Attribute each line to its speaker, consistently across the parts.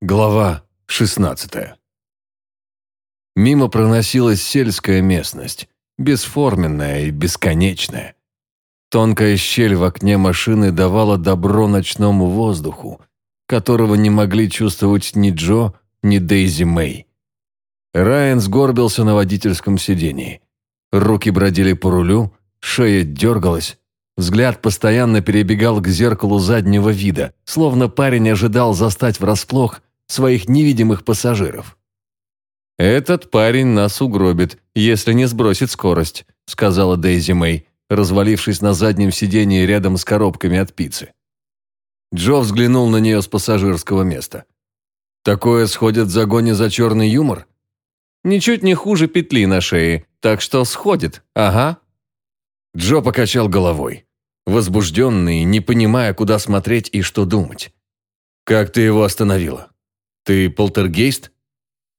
Speaker 1: Глава 16 Мимо проносилась сельская местность, бесформенная и бесконечная. Тонкая щель в окне машины давала добро ночному воздуху, которого не могли чувствовать ни Джо, ни Дейзи Мэй. Райан сгорбился на водительском сидении. Руки бродили по рулю, шея дергалась, Взгляд постоянно перебегал к зеркалу заднего вида, словно парень ожидал застать врасплох своих невидимых пассажиров. «Этот парень нас угробит, если не сбросит скорость», сказала Дейзи Мэй, развалившись на заднем сидении рядом с коробками от пиццы. Джо взглянул на нее с пассажирского места. «Такое сходит в загоне за черный юмор?» «Ничуть не хуже петли на шее, так что сходит, ага». Джо покачал головой возбужденный, не понимая, куда смотреть и что думать. «Как ты его остановила? Ты полтергейст?»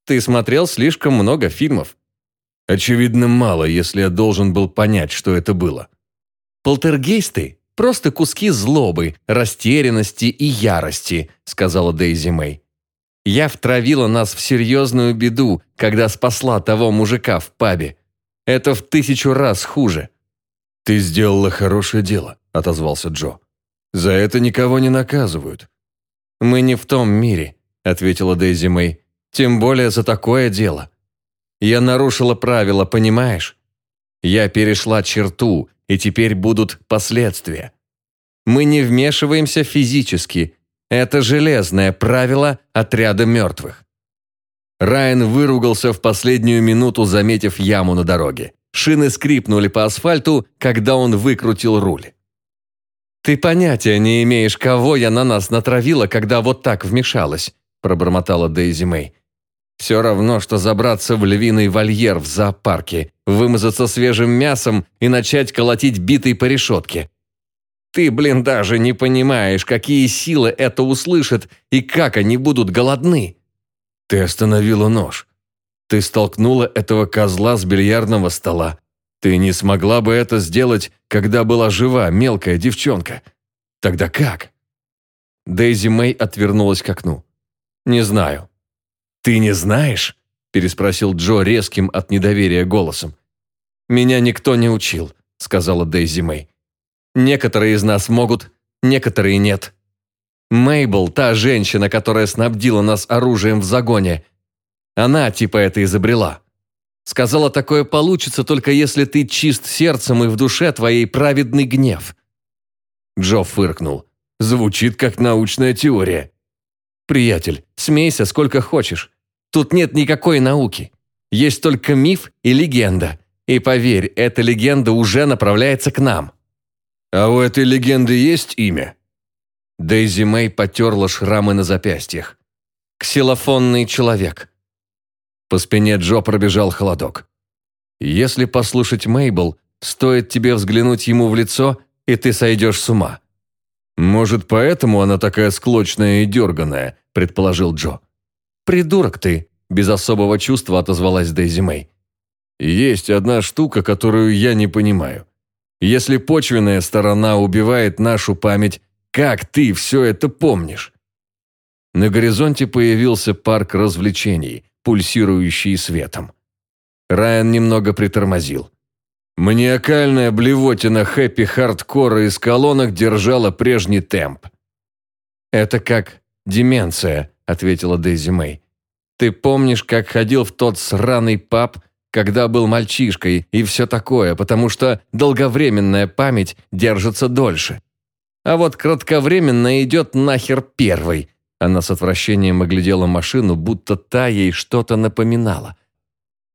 Speaker 1: «Ты смотрел слишком много фильмов». «Очевидно, мало, если я должен был понять, что это было». «Полтергейсты – просто куски злобы, растерянности и ярости», – сказала Дейзи Мэй. «Я втравила нас в серьезную беду, когда спасла того мужика в пабе. Это в тысячу раз хуже». «Ты сделала хорошее дело. – отозвался Джо. «За это никого не наказывают». «Мы не в том мире», – ответила Дейзи Мэй. «Тем более за такое дело. Я нарушила правила, понимаешь? Я перешла черту, и теперь будут последствия. Мы не вмешиваемся физически. Это железное правило отряда мертвых». Райан выругался в последнюю минуту, заметив яму на дороге. Шины скрипнули по асфальту, когда он выкрутил руль. «Ты понятия не имеешь, кого я на нас натравила, когда вот так вмешалась», пробормотала Дейзи Мэй. «Все равно, что забраться в львиный вольер в зоопарке, вымазаться свежим мясом и начать колотить битой по решетке. Ты, блин, даже не понимаешь, какие силы это услышат и как они будут голодны». «Ты остановила нож. Ты столкнула этого козла с бильярдного стола. Ты не смогла бы это сделать, когда была жива мелкая девчонка. Тогда как?» Дейзи Мэй отвернулась к окну. «Не знаю». «Ты не знаешь?» – переспросил Джо резким от недоверия голосом. «Меня никто не учил», – сказала Дейзи Мэй. «Некоторые из нас могут, некоторые нет. Мейбл – та женщина, которая снабдила нас оружием в загоне. Она типа это изобрела. Сказала, такое получится только если ты чист сердцем и в душе твоей праведный гнев. Джо фыркнул. Звучит как научная теория. Приятель, смейся сколько хочешь. Тут нет никакой науки. Есть только миф и легенда. И поверь, эта легенда уже направляется к нам. А у этой легенды есть имя? Дейзи Мэй потерла шрамы на запястьях. «Ксилофонный человек. По спине Джо пробежал холодок. «Если послушать Мейбл, стоит тебе взглянуть ему в лицо, и ты сойдешь с ума». «Может, поэтому она такая склочная и дерганая», – предположил Джо. «Придурок ты», – без особого чувства отозвалась Дейзи Мэй. «Есть одна штука, которую я не понимаю. Если почвенная сторона убивает нашу память, как ты все это помнишь?» На горизонте появился парк развлечений, пульсирующие светом. Райан немного притормозил. Маниакальная блевотина хэппи-хардкора из колонок держала прежний темп. «Это как деменция», — ответила Дейзи Мэй. «Ты помнишь, как ходил в тот сраный паб, когда был мальчишкой и все такое, потому что долговременная память держится дольше. А вот кратковременная идет нахер первой, она с отвращением оглядела машину, будто та ей что-то напоминала.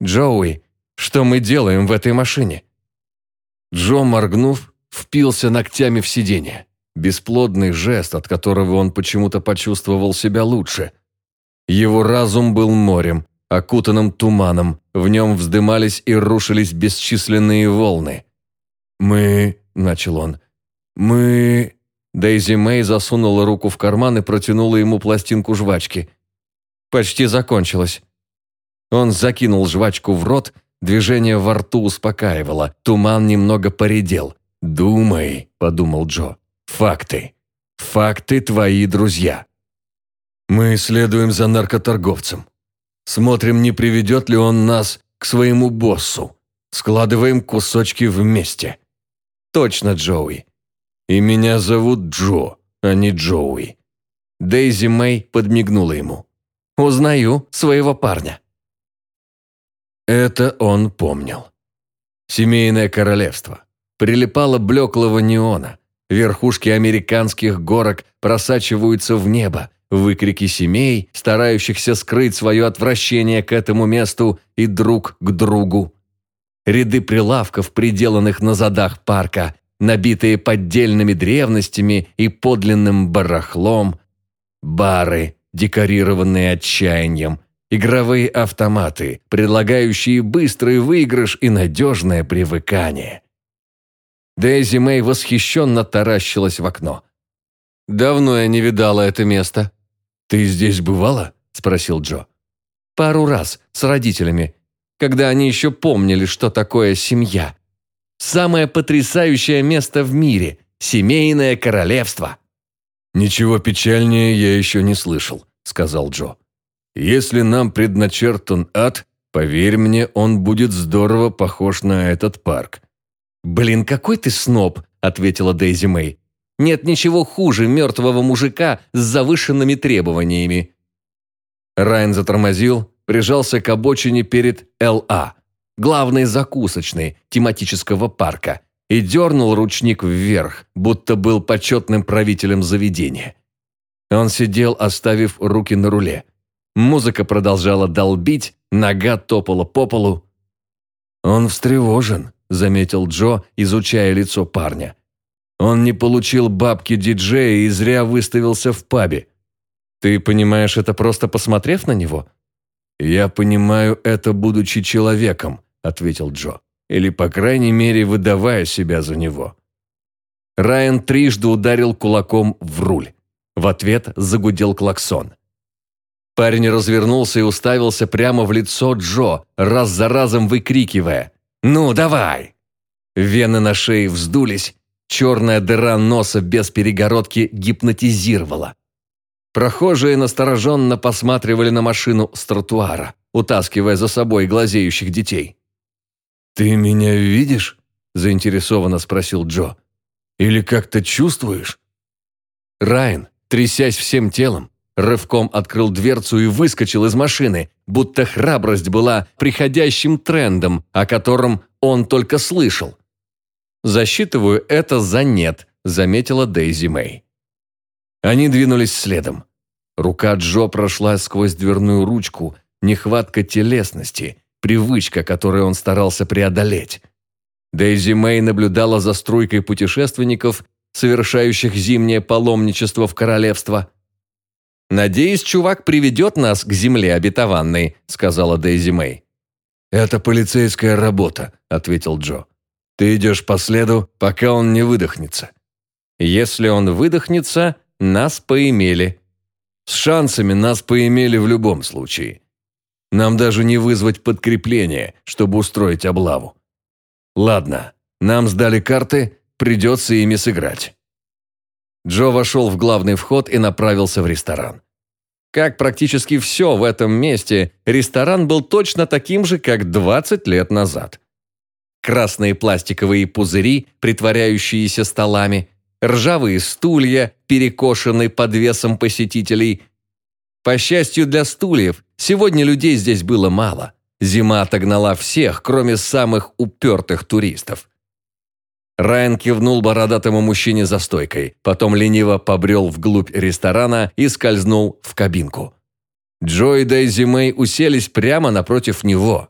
Speaker 1: «Джоуи, что мы делаем в этой машине?» Джо, моргнув, впился ногтями в сиденье. Бесплодный жест, от которого он почему-то почувствовал себя лучше. Его разум был морем, окутанным туманом, в нем вздымались и рушились бесчисленные волны. «Мы...» – начал он. «Мы...» Дейзи Мэй засунула руку в карман и протянула ему пластинку жвачки. Почти закончилось. Он закинул жвачку в рот, движение во рту успокаивало, туман немного поредел. «Думай», – подумал Джо, – «факты. Факты твои друзья». Мы следуем за наркоторговцем. Смотрим, не приведет ли он нас к своему боссу. Складываем кусочки вместе. Точно, Джоуи. И меня зовут Джо, а не Джоуи. Дейзи Мэй подмигнула ему. «Узнаю своего парня». Это он помнил. Семейное королевство. Прилипало блеклого неона. Верхушки американских горок просачиваются в небо, выкрики семей, старающихся скрыть свое отвращение к этому месту и друг к другу. Ряды прилавков, приделанных на задах парка, набитые поддельными древностями и подлинным барахлом, бары, декорированные отчаянием, игровые автоматы, предлагающие быстрый выигрыш и надежное привыкание. Дейзи Мэй восхищенно таращилась в окно. «Давно я не видала это место». «Ты здесь бывала?» – спросил Джо. «Пару раз, с родителями, когда они еще помнили, что такое семья. Самое потрясающее место в мире – семейное королевство». «Ничего печальнее я еще не слышал», – сказал Джо. «Если нам предначертан ад, поверь мне, он будет здорово похож на этот парк». «Блин, какой ты сноб», – ответила Дейзи Мэй. «Нет ничего хуже мертвого мужика с завышенными требованиями». Райан затормозил, прижался к обочине перед ЛА, главной закусочной тематического парка, и дернул ручник вверх, будто был почетным правителем заведения. Он сидел, оставив руки на руле. Музыка продолжала долбить, нога топала по полу. «Он встревожен», – заметил Джо, изучая лицо парня. «Он не получил бабки диджея и зря выставился в пабе. Ты понимаешь это просто посмотрев на него?» «Я понимаю это, будучи человеком», – ответил Джо или, по крайней мере, выдавая себя за него. Райан трижды ударил кулаком в руль. В ответ загудел клаксон. Парень развернулся и уставился прямо в лицо Джо, раз за разом выкрикивая «Ну, давай!». Вены на шее вздулись, черная дыра носа без перегородки гипнотизировала. Прохожие настороженно посматривали на машину с тротуара, утаскивая за собой глазеющих детей. «Ты меня видишь?» – заинтересованно спросил Джо. «Или как-то чувствуешь?» Райан, трясясь всем телом, рывком открыл дверцу и выскочил из машины, будто храбрость была приходящим трендом, о котором он только слышал. «Засчитываю это за нет», – заметила Дейзи Мэй. Они двинулись следом. Рука Джо прошла сквозь дверную ручку, нехватка телесности – привычка, которую он старался преодолеть. Дейзи Мэй наблюдала за струйкой путешественников, совершающих зимнее паломничество в королевство. «Надеюсь, чувак приведет нас к земле обетованной», — сказала Дейзи Мэй. «Это полицейская работа», — ответил Джо. «Ты идешь по следу, пока он не выдохнется». «Если он выдохнется, нас поимели». «С шансами нас поимели в любом случае. Нам даже не вызвать подкрепление, чтобы устроить облаву. Ладно, нам сдали карты, придется ими сыграть. Джо вошел в главный вход и направился в ресторан. Как практически все в этом месте, ресторан был точно таким же, как 20 лет назад. Красные пластиковые пузыри, притворяющиеся столами, ржавые стулья, перекошенные под весом посетителей. По счастью для стульев, Сегодня людей здесь было мало. Зима отогнала всех, кроме самых упертых туристов. Райан кивнул бородатому мужчине за стойкой, потом лениво побрел вглубь ресторана и скользнул в кабинку. Джо и Дейзи Мэй уселись прямо напротив него.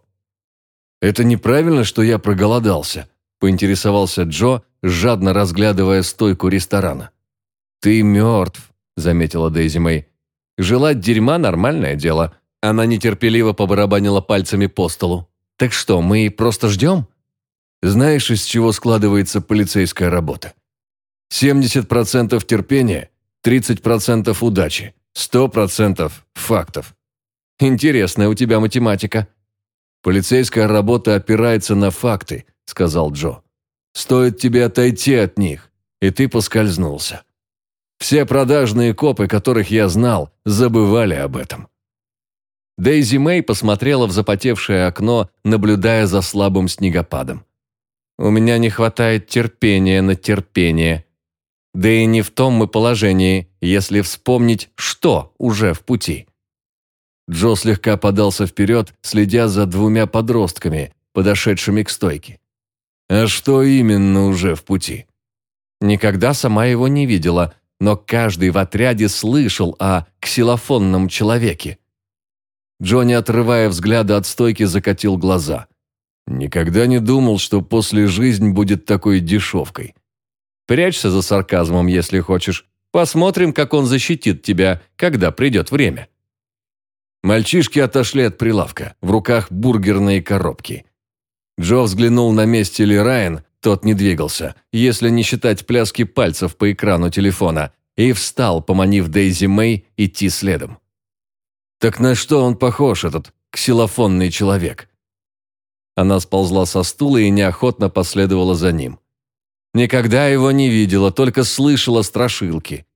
Speaker 1: «Это неправильно, что я проголодался», – поинтересовался Джо, жадно разглядывая стойку ресторана. «Ты мертв», – заметила Дейзи Мэй. «Желать дерьма – нормальное дело. Она нетерпеливо побарабанила пальцами по столу. «Так что, мы просто ждем?» Знаешь, из чего складывается полицейская работа? 70% терпения, 30% удачи, 100% фактов. Интересная у тебя математика. Полицейская работа опирается на факты, сказал Джо. Стоит тебе отойти от них, и ты поскользнулся. Все продажные копы, которых я знал, забывали об этом.
Speaker 2: Дейзи Мэй посмотрела в запотевшее окно, наблюдая за слабым снегопадом. «У меня не хватает терпения на терпение. Да и не в том мы положении, если вспомнить, что уже в пути».
Speaker 1: Джо слегка подался вперед, следя за двумя подростками, подошедшими к стойке. «А что именно уже в пути?»
Speaker 2: Никогда сама его не видела, но каждый в отряде слышал о ксилофонном человеке.
Speaker 1: Джонни, отрывая взгляды от стойки, закатил глаза. «Никогда не думал, что после жизнь будет такой дешевкой».
Speaker 2: «Прячься за сарказмом, если хочешь. Посмотрим, как он защитит тебя, когда придет время».
Speaker 1: Мальчишки отошли от прилавка, в руках бургерные коробки. Джо взглянул на месте ли Райан, тот не двигался, если не считать пляски пальцев по экрану телефона, и встал, поманив Дейзи Мэй идти следом. Так на что он похож, этот ксилофонный человек?
Speaker 2: Она сползла со стула и неохотно последовала за ним. Никогда его не видела, только слышала страшилки.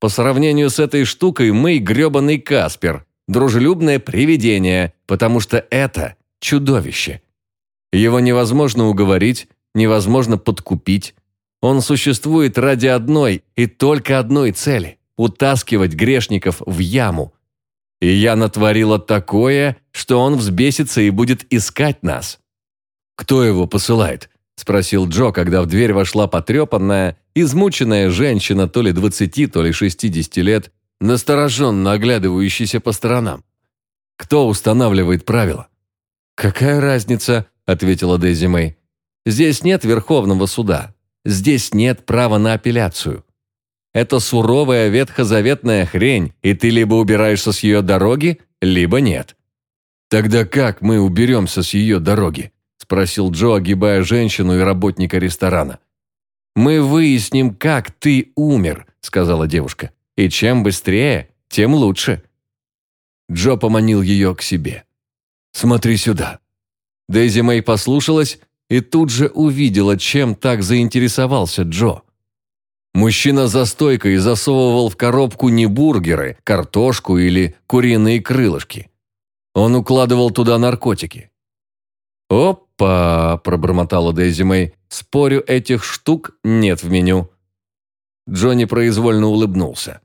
Speaker 2: По сравнению с этой штукой мы грёбаный Каспер, дружелюбное привидение, потому что это чудовище. Его невозможно уговорить, невозможно подкупить. Он существует ради одной и только одной цели – утаскивать грешников в яму. И я натворила такое, что он взбесится и будет искать нас.
Speaker 1: «Кто его посылает?» – спросил Джо, когда в дверь вошла потрепанная, измученная женщина то ли 20, то ли 60 лет, настороженно оглядывающаяся по сторонам. «Кто устанавливает правила?»
Speaker 2: «Какая разница?» – ответила Дейзи Мэй. «Здесь нет Верховного суда. Здесь нет права на апелляцию. Это суровая ветхозаветная хрень, и ты либо убираешься с ее дороги, либо нет».
Speaker 1: «Тогда как мы уберемся с ее дороги?» – спросил Джо, огибая женщину и работника ресторана.
Speaker 2: «Мы выясним, как ты умер», – сказала девушка. «И чем быстрее, тем лучше».
Speaker 1: Джо поманил ее к себе. «Смотри сюда».
Speaker 2: Дейзи Мэй послушалась и тут же увидела, чем так заинтересовался Джо.
Speaker 1: Мужчина за стойкой засовывал в коробку не бургеры, картошку или куриные крылышки. Он укладывал туда наркотики.
Speaker 2: «Опа!» – пробормотала Дейзи Мэй. «Спорю, этих штук нет в меню».
Speaker 1: Джонни произвольно улыбнулся.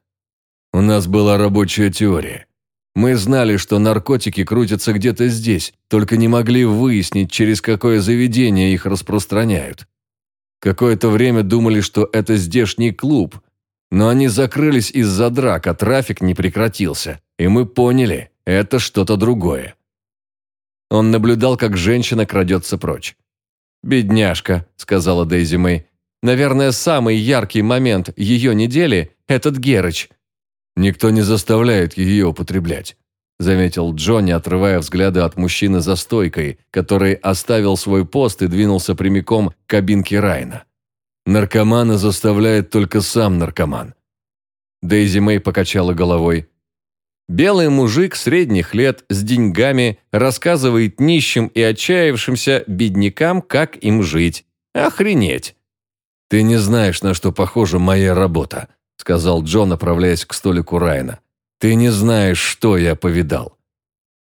Speaker 1: «У нас была рабочая теория. Мы знали, что наркотики крутятся где-то здесь, только не могли выяснить, через какое заведение их распространяют. Какое-то время думали, что это здешний клуб, но они закрылись из-за драк, а трафик не прекратился, и мы поняли, это что-то другое.
Speaker 2: Он наблюдал, как женщина крадется прочь. «Бедняжка», — сказала Дейзи Мэй. «Наверное, самый яркий момент ее недели — этот Герыч».
Speaker 1: «Никто не заставляет ее употреблять заметил Джонни, отрывая взгляды от мужчины за стойкой, который оставил свой пост и двинулся прямиком к кабинке Райна. Наркомана заставляет только сам наркоман.
Speaker 2: Дейзи Мэй покачала головой. Белый мужик средних лет с деньгами рассказывает нищим и отчаявшимся беднякам, как им жить. Охренеть!
Speaker 1: «Ты не знаешь, на что похожа моя работа», сказал Джон, направляясь к столику Райна. Ты не знаешь, что я повидал».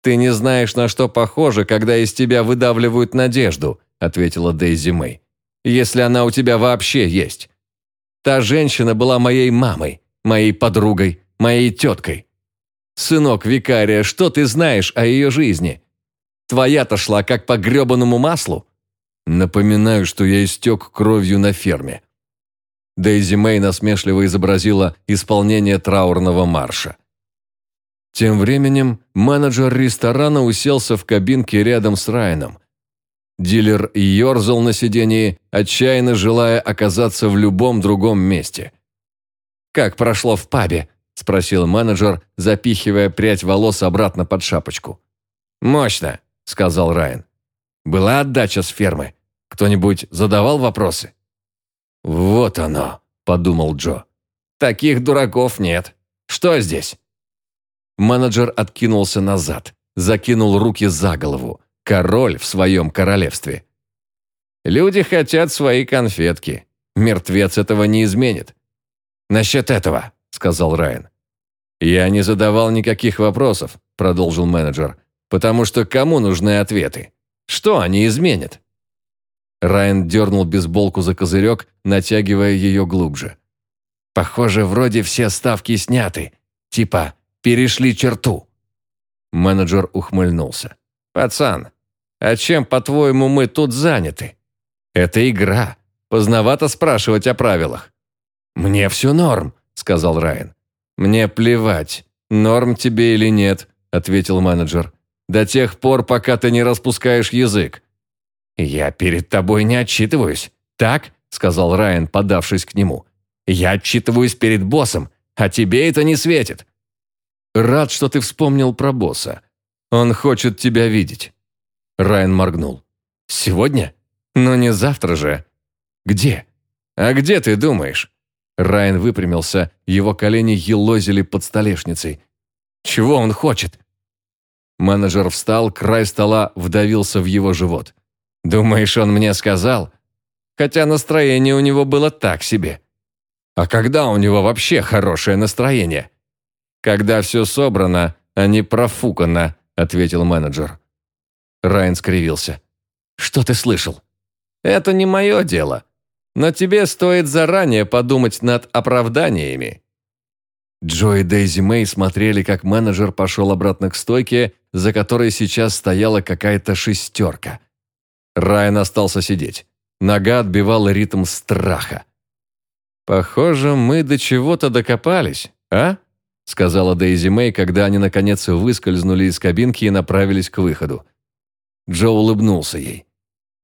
Speaker 2: «Ты не знаешь, на что похоже, когда из тебя выдавливают надежду», ответила Дейзи Мэй. «Если она у тебя вообще есть. Та женщина была моей мамой, моей подругой, моей теткой. Сынок викария, что ты знаешь о ее жизни? Твоя-то шла как по гребаному маслу».
Speaker 1: Напоминаю, что я истек кровью на ферме. Дейзи Мэй насмешливо изобразила исполнение траурного марша. Тем временем менеджер ресторана уселся в кабинке рядом с Райаном. Дилер ерзал на сидении, отчаянно желая оказаться в любом другом месте.
Speaker 2: «Как прошло в пабе?» – спросил менеджер, запихивая прядь волос обратно под шапочку. «Мощно», – сказал Райан. «Была отдача с фермы. Кто-нибудь задавал вопросы?»
Speaker 1: «Вот оно», – подумал Джо.
Speaker 2: «Таких дураков нет. Что здесь?»
Speaker 1: Менеджер откинулся назад, закинул руки за голову. Король в своем королевстве.
Speaker 2: «Люди хотят свои конфетки. Мертвец этого не изменит». «Насчет этого», – сказал Райан. «Я не задавал никаких вопросов», – продолжил менеджер, «потому что кому нужны ответы? Что они изменят?» Райан дернул бейсболку за козырек, натягивая ее глубже. «Похоже, вроде все ставки сняты. Типа, перешли черту». Менеджер ухмыльнулся. «Пацан, а чем, по-твоему, мы тут заняты? Это игра. Поздновато спрашивать о правилах». «Мне все норм», — сказал Райан. «Мне плевать, норм тебе или нет», — ответил менеджер. «До тех пор, пока ты не распускаешь язык». «Я перед тобой не отчитываюсь, так?» — сказал Райан, подавшись к нему. «Я отчитываюсь перед боссом, а тебе это не светит». «Рад, что ты вспомнил про босса. Он хочет тебя видеть». Райан моргнул. «Сегодня? Но не завтра же». «Где?» «А где ты думаешь?» Райан выпрямился, его колени елозили под столешницей. «Чего он хочет?» Менеджер встал, край стола вдавился в его живот. «Думаешь, он мне сказал?» Хотя настроение у него было так себе. А когда у него вообще хорошее настроение? Когда все собрано, а не профукано, ответил менеджер. Райан скривился. Что ты слышал? Это не мое дело. Но тебе стоит заранее подумать над оправданиями. Джо и Дейзи Мэй смотрели, как менеджер пошел обратно к стойке, за которой сейчас стояла какая-то шестерка. Райан остался сидеть. Нога отбивала ритм страха. «Похоже, мы до чего-то докопались, а?» Сказала Дейзи Мэй, когда они наконец выскользнули из кабинки и направились к выходу. Джо улыбнулся ей.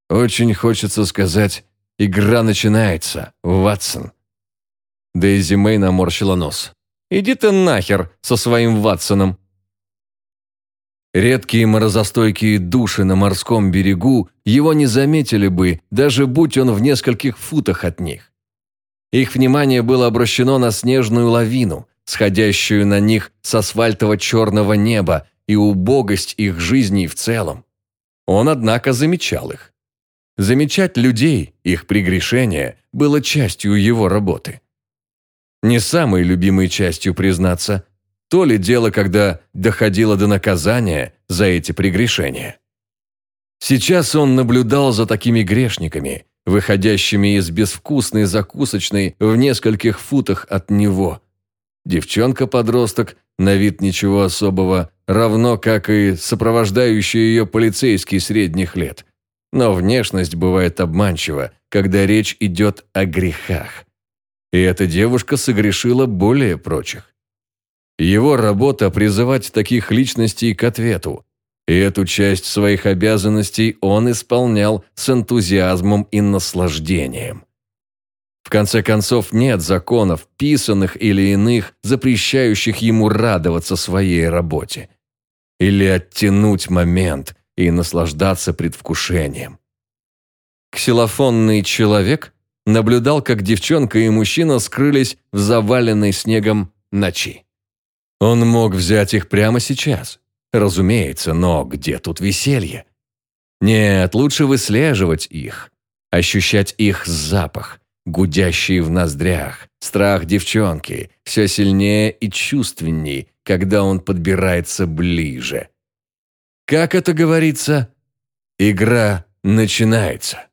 Speaker 2: «Очень хочется сказать, игра начинается, Ватсон». Дейзи Мэй наморщила нос. «Иди ты нахер со своим Ватсоном!» Редкие морозостойкие души на морском берегу его не заметили бы, даже будь он в нескольких футах от них. Их внимание было обращено на снежную лавину, сходящую на них с асфальтово-черного неба и убогость их жизней в целом. Он, однако, замечал их. Замечать людей, их прегрешения, было частью его работы. Не самой любимой частью, признаться, то ли дело, когда доходило до наказания за эти прегрешения. Сейчас он наблюдал за такими грешниками, выходящими из безвкусной закусочной в нескольких футах от него. Девчонка-подросток, на вид ничего особого, равно как и сопровождающий ее полицейский средних лет. Но внешность бывает обманчива, когда речь идет о грехах. И эта девушка согрешила более прочих. Его работа – призывать таких личностей к ответу, и эту часть своих обязанностей он исполнял с энтузиазмом и наслаждением. В конце концов, нет законов, писанных или иных, запрещающих ему радоваться своей работе. Или оттянуть момент и наслаждаться предвкушением. Ксилофонный человек наблюдал, как девчонка и мужчина скрылись в заваленной снегом ночи. Он мог взять их прямо сейчас, Разумеется, но где тут веселье? Нет, лучше выслеживать их, ощущать их запах, гудящий в ноздрях, страх девчонки, все сильнее и чувственней, когда он подбирается ближе. Как это говорится? Игра начинается.